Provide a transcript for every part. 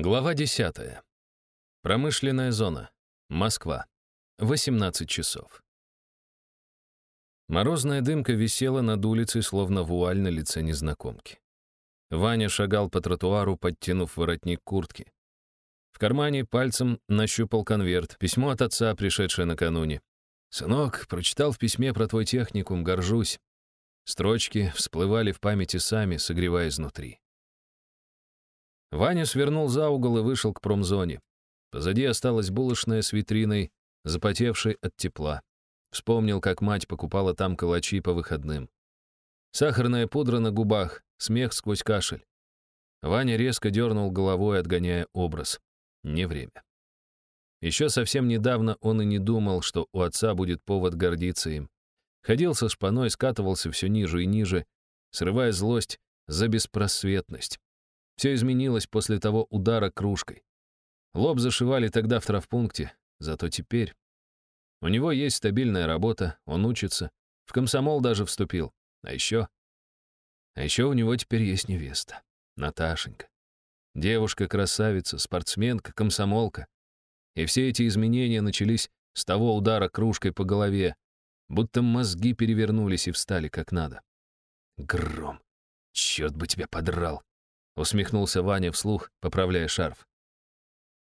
Глава 10. Промышленная зона. Москва. 18 часов. Морозная дымка висела над улицей, словно вуаль на лице незнакомки. Ваня шагал по тротуару, подтянув воротник куртки. В кармане пальцем нащупал конверт, письмо от отца, пришедшее накануне. «Сынок, прочитал в письме про твой техникум, горжусь». Строчки всплывали в памяти сами, согревая изнутри. Ваня свернул за угол и вышел к промзоне. Позади осталась булочная с витриной, запотевшей от тепла. Вспомнил, как мать покупала там калачи по выходным. Сахарная пудра на губах, смех сквозь кашель. Ваня резко дернул головой, отгоняя образ. Не время. Еще совсем недавно он и не думал, что у отца будет повод гордиться им. Ходил со шпаной, скатывался все ниже и ниже, срывая злость за беспросветность. Все изменилось после того удара кружкой. Лоб зашивали тогда в травпункте, зато теперь... У него есть стабильная работа, он учится, в комсомол даже вступил. А еще... А еще у него теперь есть невеста, Наташенька. Девушка-красавица, спортсменка, комсомолка. И все эти изменения начались с того удара кружкой по голове, будто мозги перевернулись и встали как надо. Гром, черт бы тебя подрал усмехнулся Ваня вслух, поправляя шарф.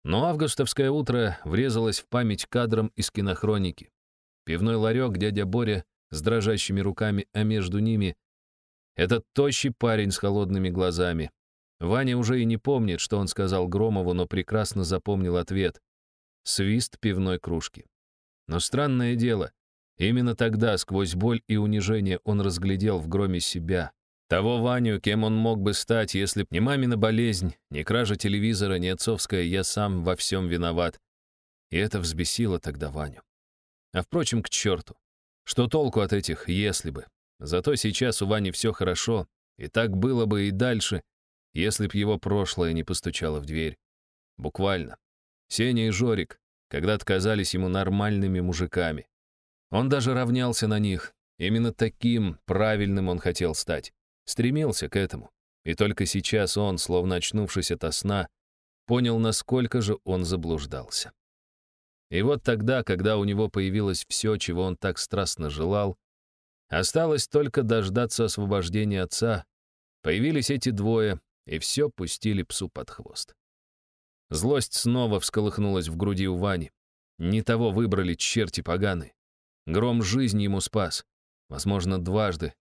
Но августовское утро врезалось в память кадром из кинохроники. Пивной ларек дядя Боря с дрожащими руками, а между ними этот тощий парень с холодными глазами. Ваня уже и не помнит, что он сказал Громову, но прекрасно запомнил ответ. Свист пивной кружки. Но странное дело, именно тогда, сквозь боль и унижение, он разглядел в Громе себя, того Ваню, кем он мог бы стать, если б не мамина болезнь, не кража телевизора, не отцовская «я сам во всем виноват». И это взбесило тогда Ваню. А впрочем, к черту. Что толку от этих «если бы»? Зато сейчас у Вани все хорошо, и так было бы и дальше, если б его прошлое не постучало в дверь. Буквально. Сеня и Жорик когда-то казались ему нормальными мужиками. Он даже равнялся на них. Именно таким правильным он хотел стать. Стремился к этому. И только сейчас он, словно очнувшись ото сна, понял, насколько же он заблуждался. И вот тогда, когда у него появилось все, чего он так страстно желал, осталось только дождаться освобождения отца, появились эти двое, и все пустили псу под хвост. Злость снова всколыхнулась в груди у Вани. Не того выбрали черти поганые. Гром жизни ему спас. Возможно, дважды,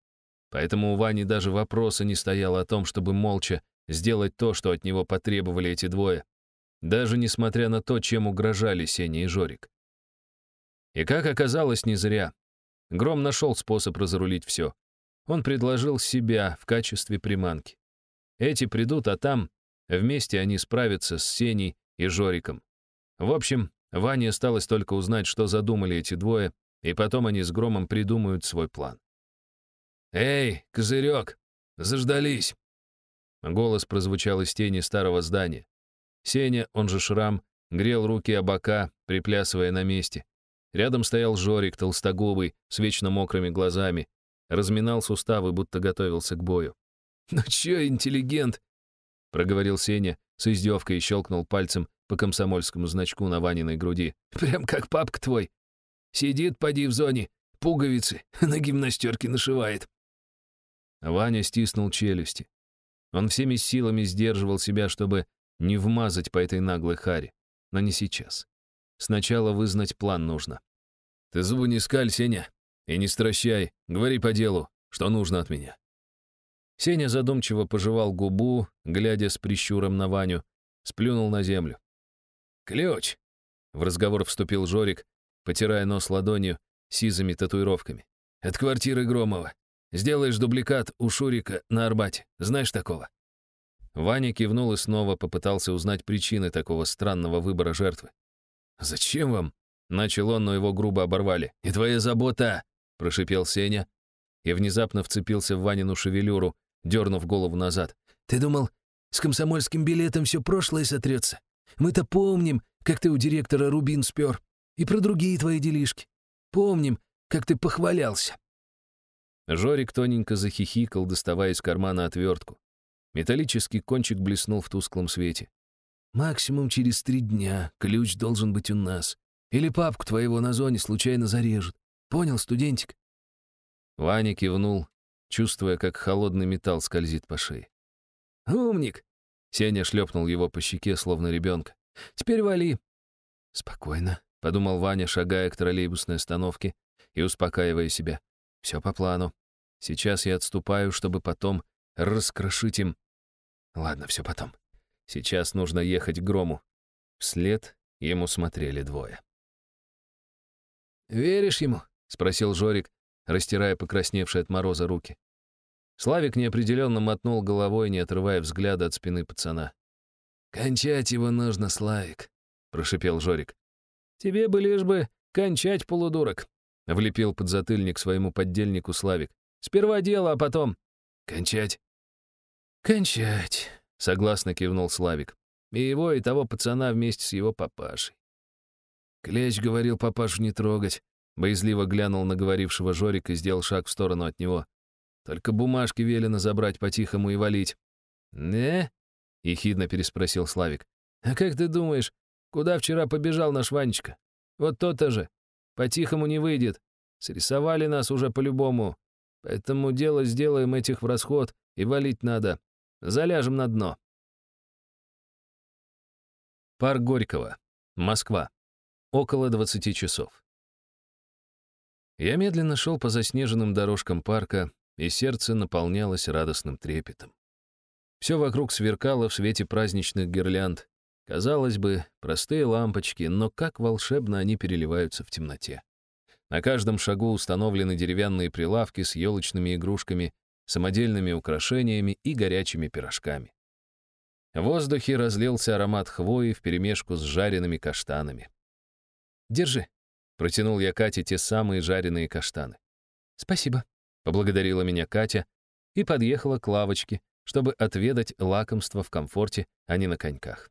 Поэтому у Вани даже вопроса не стояло о том, чтобы молча сделать то, что от него потребовали эти двое, даже несмотря на то, чем угрожали Сеня и Жорик. И как оказалось, не зря. Гром нашел способ разрулить все. Он предложил себя в качестве приманки. Эти придут, а там вместе они справятся с Сеней и Жориком. В общем, Ване осталось только узнать, что задумали эти двое, и потом они с Громом придумают свой план. «Эй, козырек, заждались!» Голос прозвучал из тени старого здания. Сеня, он же Шрам, грел руки о бока, приплясывая на месте. Рядом стоял Жорик, толстогубый, с вечно мокрыми глазами. Разминал суставы, будто готовился к бою. «Ну чё, интеллигент?» — проговорил Сеня с издевкой и щелкнул пальцем по комсомольскому значку на Ваниной груди. «Прям как папка твой. Сидит, поди в зоне, пуговицы на гимнастерке нашивает. Ваня стиснул челюсти. Он всеми силами сдерживал себя, чтобы не вмазать по этой наглой харе. Но не сейчас. Сначала вызнать план нужно. «Ты зубы не скаль, Сеня, и не стращай. Говори по делу, что нужно от меня». Сеня задумчиво пожевал губу, глядя с прищуром на Ваню, сплюнул на землю. «Ключ!» — в разговор вступил Жорик, потирая нос ладонью сизыми татуировками. «От квартиры Громова. Сделаешь дубликат у Шурика на Арбате. Знаешь такого?» Ваня кивнул и снова попытался узнать причины такого странного выбора жертвы. «Зачем вам?» — начал он, но его грубо оборвали. «Не твоя забота!» — прошипел Сеня и внезапно вцепился в Ванину шевелюру, дернув голову назад. «Ты думал, с комсомольским билетом все прошлое сотрется? Мы-то помним, как ты у директора Рубин спер. И про другие твои делишки. Помним, как ты похвалялся. Жорик тоненько захихикал, доставая из кармана отвертку. Металлический кончик блеснул в тусклом свете. Максимум через три дня. Ключ должен быть у нас. Или папку твоего на зоне случайно зарежут. Понял, студентик?» Ваня кивнул, чувствуя, как холодный металл скользит по шее. «Умник!» Сеня шлепнул его по щеке, словно ребенка. «Теперь вали!» «Спокойно», — подумал Ваня, шагая к троллейбусной остановке и успокаивая себя. «Все по плану. Сейчас я отступаю, чтобы потом раскрошить им...» «Ладно, все потом. Сейчас нужно ехать к Грому». Вслед ему смотрели двое. «Веришь ему?» — спросил Жорик, растирая покрасневшие от мороза руки. Славик неопределенно мотнул головой, не отрывая взгляда от спины пацана. «Кончать его нужно, Славик», — прошипел Жорик. «Тебе бы лишь бы кончать, полудурок», — влепил подзатыльник своему поддельнику Славик. «Сперва дело, а потом...» «Кончать». «Кончать», — согласно кивнул Славик. И его, и того пацана вместе с его папашей. Клещ говорил папашу не трогать. Боязливо глянул на говорившего Жорик и сделал шаг в сторону от него. Только бумажки велено забрать по-тихому и валить. «Не?» — ехидно переспросил Славик. «А как ты думаешь, куда вчера побежал наш Ванечка? Вот то-то же. По-тихому не выйдет. Срисовали нас уже по-любому. Поэтому дело сделаем этих в расход и валить надо. Заляжем на дно». Парк Горького. Москва. Около 20 часов. Я медленно шел по заснеженным дорожкам парка, и сердце наполнялось радостным трепетом. Все вокруг сверкало в свете праздничных гирлянд. Казалось бы, простые лампочки, но как волшебно они переливаются в темноте. На каждом шагу установлены деревянные прилавки с елочными игрушками, самодельными украшениями и горячими пирожками. В воздухе разлился аромат хвои вперемешку с жареными каштанами. «Держи», Протянул я Кате те самые жареные каштаны. «Спасибо», — поблагодарила меня Катя и подъехала к лавочке, чтобы отведать лакомство в комфорте, а не на коньках.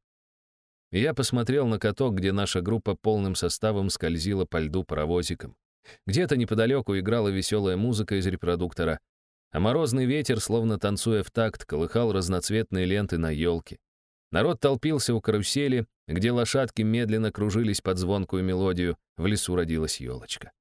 Я посмотрел на каток, где наша группа полным составом скользила по льду паровозиком. Где-то неподалеку играла веселая музыка из репродуктора, а морозный ветер, словно танцуя в такт, колыхал разноцветные ленты на елке. Народ толпился у карусели, где лошадки медленно кружились под звонкую мелодию, в лесу родилась елочка.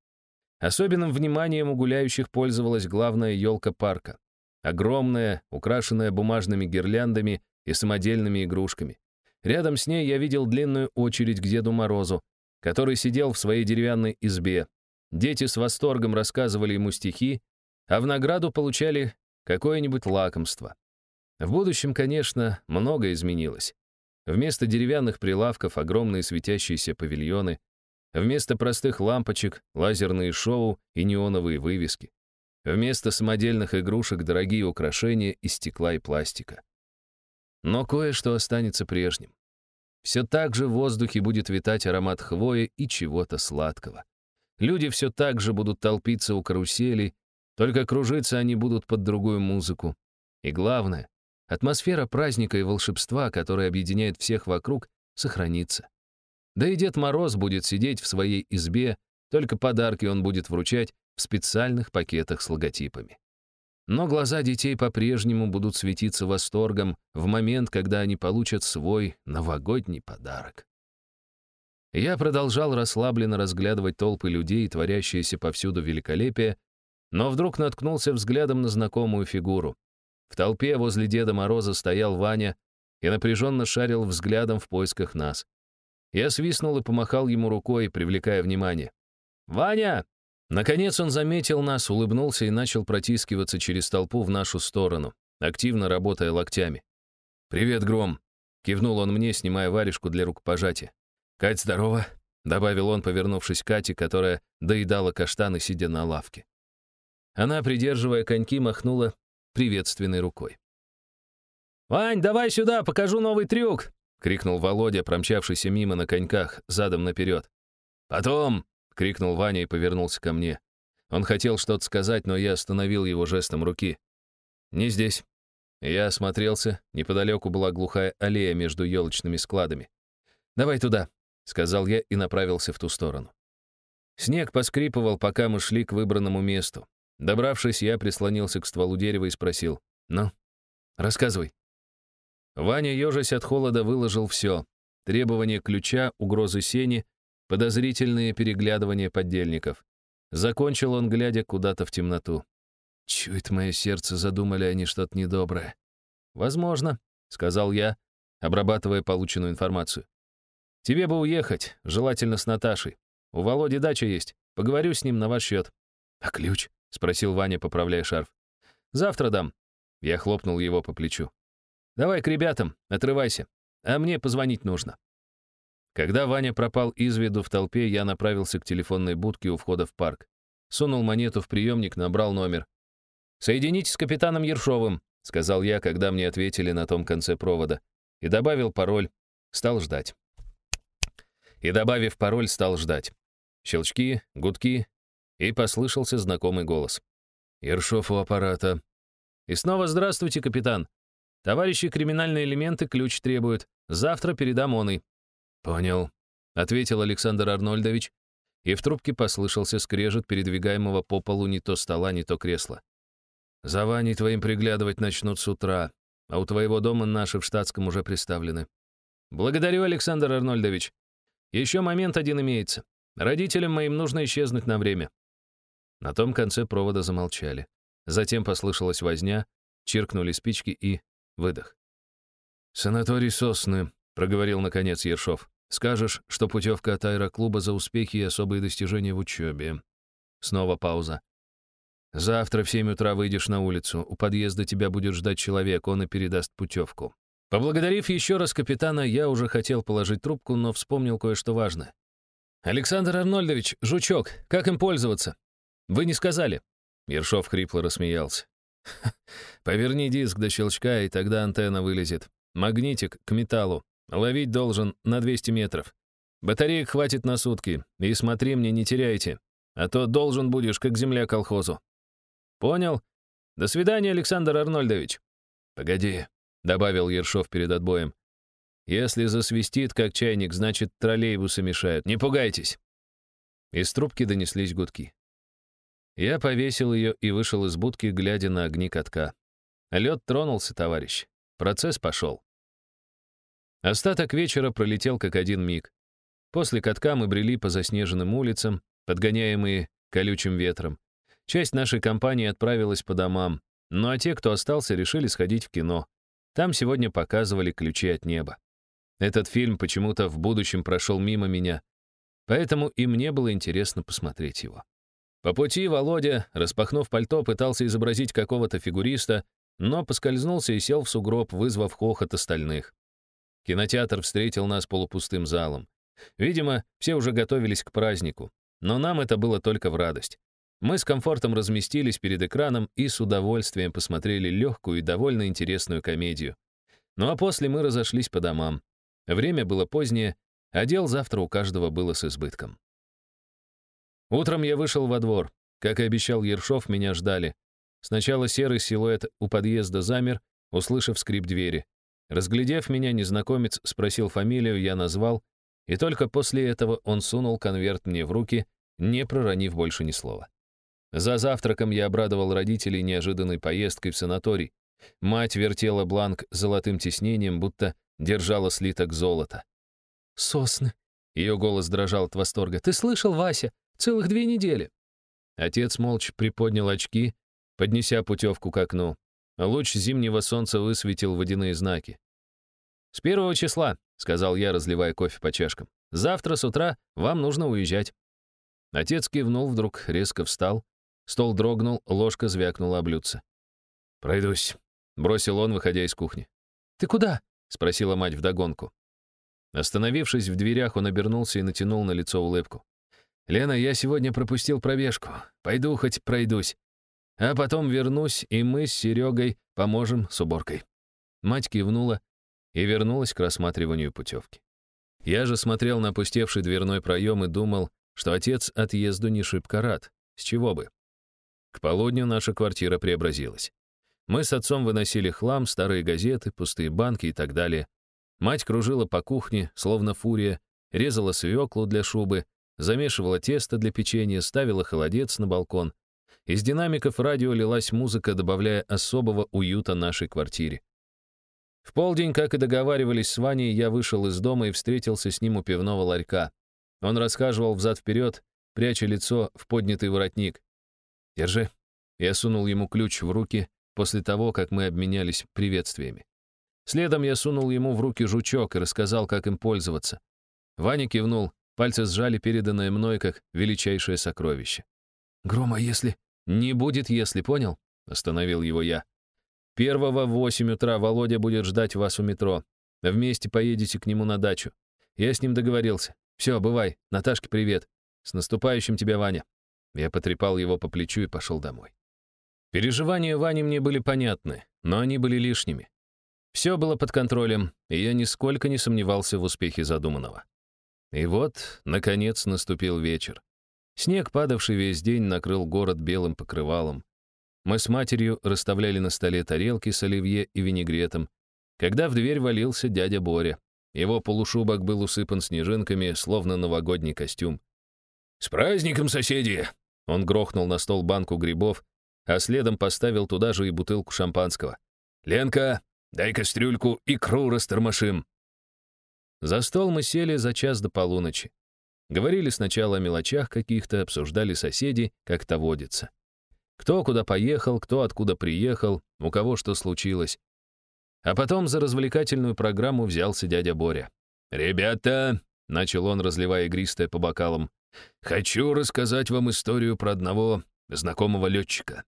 Особенным вниманием у гуляющих пользовалась главная елка парка. Огромная, украшенная бумажными гирляндами и самодельными игрушками. Рядом с ней я видел длинную очередь к Деду Морозу, который сидел в своей деревянной избе. Дети с восторгом рассказывали ему стихи, а в награду получали какое-нибудь лакомство. В будущем, конечно, многое изменилось. Вместо деревянных прилавков огромные светящиеся павильоны, вместо простых лампочек лазерные шоу и неоновые вывески, вместо самодельных игрушек дорогие украшения из стекла и пластика. Но кое-что останется прежним. Все так же в воздухе будет витать аромат хвои и чего-то сладкого. Люди все так же будут толпиться у карусели, только кружиться они будут под другую музыку. И главное, Атмосфера праздника и волшебства, которая объединяет всех вокруг, сохранится. Да и Дед Мороз будет сидеть в своей избе, только подарки он будет вручать в специальных пакетах с логотипами. Но глаза детей по-прежнему будут светиться восторгом в момент, когда они получат свой новогодний подарок. Я продолжал расслабленно разглядывать толпы людей, творящиеся повсюду великолепие, но вдруг наткнулся взглядом на знакомую фигуру. В толпе возле Деда Мороза стоял Ваня и напряженно шарил взглядом в поисках нас. Я свистнул и помахал ему рукой, привлекая внимание. «Ваня!» Наконец он заметил нас, улыбнулся и начал протискиваться через толпу в нашу сторону, активно работая локтями. «Привет, Гром!» — кивнул он мне, снимая варежку для рукопожатия. «Кать, здорово!» — добавил он, повернувшись к Кате, которая доедала каштаны, сидя на лавке. Она, придерживая коньки, махнула приветственной рукой. «Вань, давай сюда, покажу новый трюк!» — крикнул Володя, промчавшийся мимо на коньках, задом наперед. «Потом!» — крикнул Ваня и повернулся ко мне. Он хотел что-то сказать, но я остановил его жестом руки. «Не здесь». Я осмотрелся, неподалеку была глухая аллея между елочными складами. «Давай туда», — сказал я и направился в ту сторону. Снег поскрипывал, пока мы шли к выбранному месту. Добравшись, я прислонился к стволу дерева и спросил. «Ну, рассказывай». Ваня, ежась от холода, выложил все. Требования ключа, угрозы сени, подозрительные переглядывания поддельников. Закончил он, глядя куда-то в темноту. Чует мое сердце, задумали они что-то недоброе. «Возможно», — сказал я, обрабатывая полученную информацию. «Тебе бы уехать, желательно с Наташей. У Володи дача есть. Поговорю с ним на ваш счет». «А ключ?» — спросил Ваня, поправляя шарф. «Завтра дам». Я хлопнул его по плечу. «Давай к ребятам, отрывайся. А мне позвонить нужно». Когда Ваня пропал из виду в толпе, я направился к телефонной будке у входа в парк. Сунул монету в приемник, набрал номер. «Соединитесь с капитаном Ершовым», — сказал я, когда мне ответили на том конце провода. И добавил пароль. Стал ждать. И, добавив пароль, стал ждать. Щелчки, гудки, и послышался знакомый голос. «Ершов у аппарата». «И снова здравствуйте, капитан. Товарищи криминальные элементы ключ требуют. Завтра передам он «Понял», — ответил Александр Арнольдович, и в трубке послышался скрежет передвигаемого по полу не то стола, не то кресла. За Ваней твоим приглядывать начнут с утра, а у твоего дома наши в штатском уже приставлены. Благодарю, Александр Арнольдович. Еще момент один имеется. Родителям моим нужно исчезнуть на время. На том конце провода замолчали. Затем послышалась возня, чиркнули спички и выдох. «Санаторий Сосны», — проговорил наконец Ершов. «Скажешь, что путевка от аэроклуба за успехи и особые достижения в учебе». Снова пауза. Завтра в семь утра выйдешь на улицу. У подъезда тебя будет ждать человек, он и передаст путевку. Поблагодарив еще раз капитана, я уже хотел положить трубку, но вспомнил кое-что важное. «Александр Арнольдович, жучок, как им пользоваться?» «Вы не сказали». Ершов хрипло рассмеялся. «Поверни диск до щелчка, и тогда антенна вылезет. Магнитик к металлу. Ловить должен на 200 метров. Батареек хватит на сутки. И смотри мне, не теряйте. А то должен будешь, как земля колхозу. Понял? До свидания, Александр Арнольдович. Погоди, добавил Ершов перед отбоем. Если засвистит, как чайник, значит, троллейбусы мешают. Не пугайтесь. Из трубки донеслись гудки. Я повесил ее и вышел из будки, глядя на огни катка. Лед тронулся, товарищ. Процесс пошел. Остаток вечера пролетел как один миг. После катка мы брели по заснеженным улицам, подгоняемые колючим ветром. Часть нашей компании отправилась по домам, ну а те, кто остался, решили сходить в кино. Там сегодня показывали «Ключи от неба». Этот фильм почему-то в будущем прошел мимо меня, поэтому и мне было интересно посмотреть его. По пути Володя, распахнув пальто, пытался изобразить какого-то фигуриста, но поскользнулся и сел в сугроб, вызвав хохот остальных. Кинотеатр встретил нас полупустым залом. Видимо, все уже готовились к празднику, но нам это было только в радость. Мы с комфортом разместились перед экраном и с удовольствием посмотрели легкую и довольно интересную комедию. Ну а после мы разошлись по домам. Время было позднее, а дел завтра у каждого было с избытком. Утром я вышел во двор. Как и обещал Ершов, меня ждали. Сначала серый силуэт у подъезда замер, услышав скрип двери. Разглядев меня, незнакомец спросил фамилию, я назвал, и только после этого он сунул конверт мне в руки, не проронив больше ни слова. За завтраком я обрадовал родителей неожиданной поездкой в санаторий. Мать вертела бланк золотым тиснением, будто держала слиток золота. «Сосны!» — ее голос дрожал от восторга. «Ты слышал, Вася? Целых две недели!» Отец молча приподнял очки, поднеся путевку к окну. Луч зимнего солнца высветил водяные знаки. «С первого числа», — сказал я, разливая кофе по чашкам. «Завтра с утра вам нужно уезжать». Отец кивнул, вдруг резко встал, Стол дрогнул, ложка звякнула о блюдце. «Пройдусь», — бросил он, выходя из кухни. «Ты куда?» — спросила мать вдогонку. Остановившись в дверях, он обернулся и натянул на лицо улыбку. «Лена, я сегодня пропустил пробежку. Пойду хоть пройдусь. А потом вернусь, и мы с Серегой поможем с уборкой». Мать кивнула и вернулась к рассматриванию путевки. Я же смотрел на опустевший дверной проем и думал, что отец отъезду не шибко рад. С чего бы? К полудню наша квартира преобразилась. Мы с отцом выносили хлам, старые газеты, пустые банки и так далее. Мать кружила по кухне, словно фурия, резала свеклу для шубы, замешивала тесто для печенья, ставила холодец на балкон. Из динамиков радио лилась музыка, добавляя особого уюта нашей квартире. В полдень, как и договаривались с Ваней, я вышел из дома и встретился с ним у пивного ларька. Он расхаживал взад-вперед, пряча лицо в поднятый воротник. «Держи». Я сунул ему ключ в руки после того, как мы обменялись приветствиями. Следом я сунул ему в руки жучок и рассказал, как им пользоваться. Ваня кивнул, пальцы сжали переданное мной как величайшее сокровище. «Грома, если...» «Не будет, если, понял?» — остановил его я. Первого в восемь утра Володя будет ждать вас у метро. Вместе поедете к нему на дачу. Я с ним договорился. Все, бывай. Наташке привет. С наступающим тебя, Ваня. Я потрепал его по плечу и пошел домой. Переживания Вани мне были понятны, но они были лишними. Все было под контролем, и я нисколько не сомневался в успехе задуманного. И вот, наконец, наступил вечер. Снег, падавший весь день, накрыл город белым покрывалом. Мы с матерью расставляли на столе тарелки с оливье и винегретом, когда в дверь валился дядя Боря. Его полушубок был усыпан снежинками, словно новогодний костюм. «С праздником, соседи!» Он грохнул на стол банку грибов, а следом поставил туда же и бутылку шампанского. «Ленка, дай кастрюльку, икру растормошим!» За стол мы сели за час до полуночи. Говорили сначала о мелочах каких-то, обсуждали соседей, как то водится. Кто куда поехал, кто откуда приехал, у кого что случилось. А потом за развлекательную программу взялся дядя Боря. «Ребята», — начал он, разливая игристое по бокалам, «хочу рассказать вам историю про одного знакомого летчика».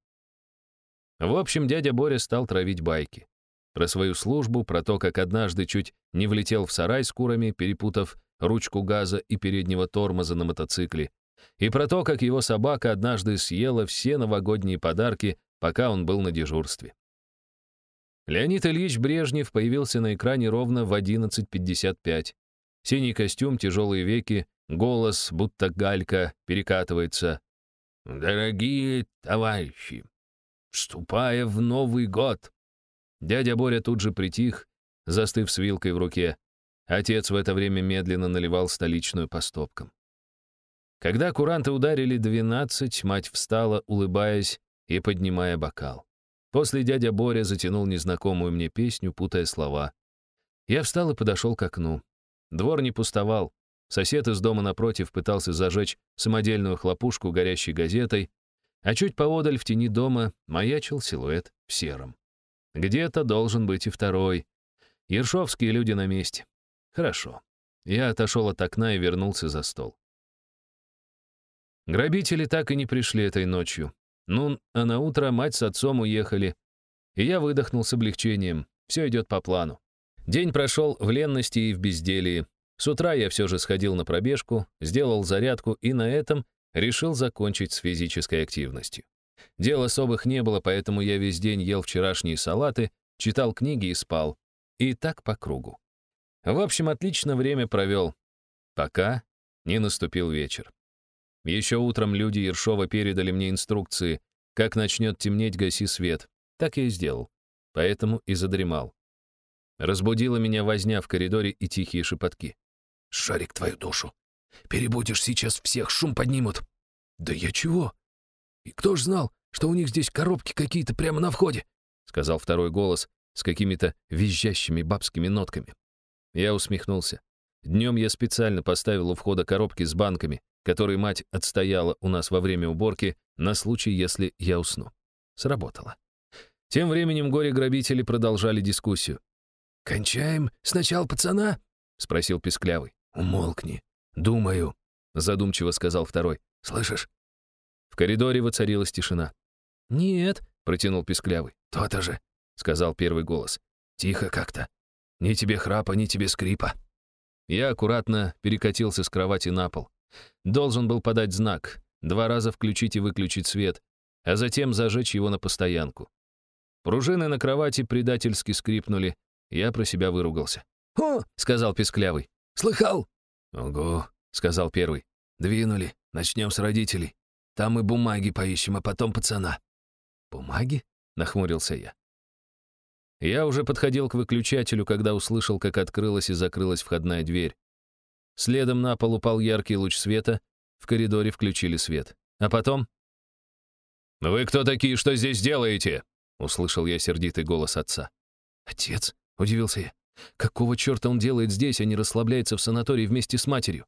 В общем, дядя Боря стал травить байки. Про свою службу, про то, как однажды чуть не влетел в сарай с курами, перепутав ручку газа и переднего тормоза на мотоцикле, и про то, как его собака однажды съела все новогодние подарки, пока он был на дежурстве. Леонид Ильич Брежнев появился на экране ровно в 11.55. Синий костюм, тяжелые веки, голос, будто галька, перекатывается. «Дорогие товарищи, вступая в Новый год!» Дядя Боря тут же притих, застыв с вилкой в руке. Отец в это время медленно наливал столичную по стопкам. Когда куранты ударили двенадцать, мать встала, улыбаясь и поднимая бокал. После дядя Боря затянул незнакомую мне песню, путая слова. Я встал и подошел к окну. Двор не пустовал. Сосед из дома напротив пытался зажечь самодельную хлопушку горящей газетой, а чуть поодаль в тени дома маячил силуэт в сером. Где-то должен быть и второй. Ершовские люди на месте. Хорошо. Я отошел от окна и вернулся за стол. Грабители так и не пришли этой ночью. Ну, а на утро мать с отцом уехали. И я выдохнул с облегчением. Все идет по плану. День прошел в ленности и в безделии. С утра я все же сходил на пробежку, сделал зарядку и на этом решил закончить с физической активностью. Дел особых не было, поэтому я весь день ел вчерашние салаты, читал книги и спал. И так по кругу. В общем, отлично время провел. Пока не наступил вечер. Еще утром люди Ершова передали мне инструкции, как начнет темнеть, гаси свет. Так я и сделал. Поэтому и задремал. Разбудила меня возня в коридоре и тихие шепотки. «Шарик твою душу! Перебудешь сейчас всех, шум поднимут!» «Да я чего? И кто ж знал, что у них здесь коробки какие-то прямо на входе?» сказал второй голос с какими-то визжащими бабскими нотками. Я усмехнулся. Днем я специально поставил у входа коробки с банками, который мать отстояла у нас во время уборки на случай, если я усну. Сработало. Тем временем горе-грабители продолжали дискуссию. «Кончаем сначала пацана?» — спросил Песклявый. «Умолкни. Думаю», — задумчиво сказал второй. «Слышишь?» В коридоре воцарилась тишина. «Нет», — протянул Песклявый. «То-то же», — сказал первый голос. «Тихо как-то. Ни тебе храпа, ни тебе скрипа». Я аккуратно перекатился с кровати на пол. Должен был подать знак, два раза включить и выключить свет, а затем зажечь его на постоянку. Пружины на кровати предательски скрипнули, я про себя выругался. «О!» — сказал Песклявый. «Слыхал?» «Ого!» — сказал первый. «Двинули. Начнем с родителей. Там и бумаги поищем, а потом пацана». «Бумаги?» — нахмурился я. Я уже подходил к выключателю, когда услышал, как открылась и закрылась входная дверь. Следом на пол упал яркий луч света, в коридоре включили свет. А потом... «Вы кто такие, что здесь делаете?» — услышал я сердитый голос отца. «Отец, Удивился я. Какого черта он делает здесь, а не расслабляется в санатории вместе с матерью?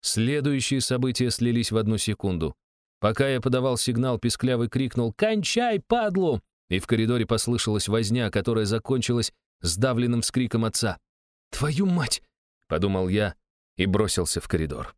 Следующие события слились в одну секунду. Пока я подавал сигнал, писклявый крикнул «Кончай, падлу!» И в коридоре послышалась возня, которая закончилась сдавленным вскриком отца. «Твою мать!» — подумал я и бросился в коридор.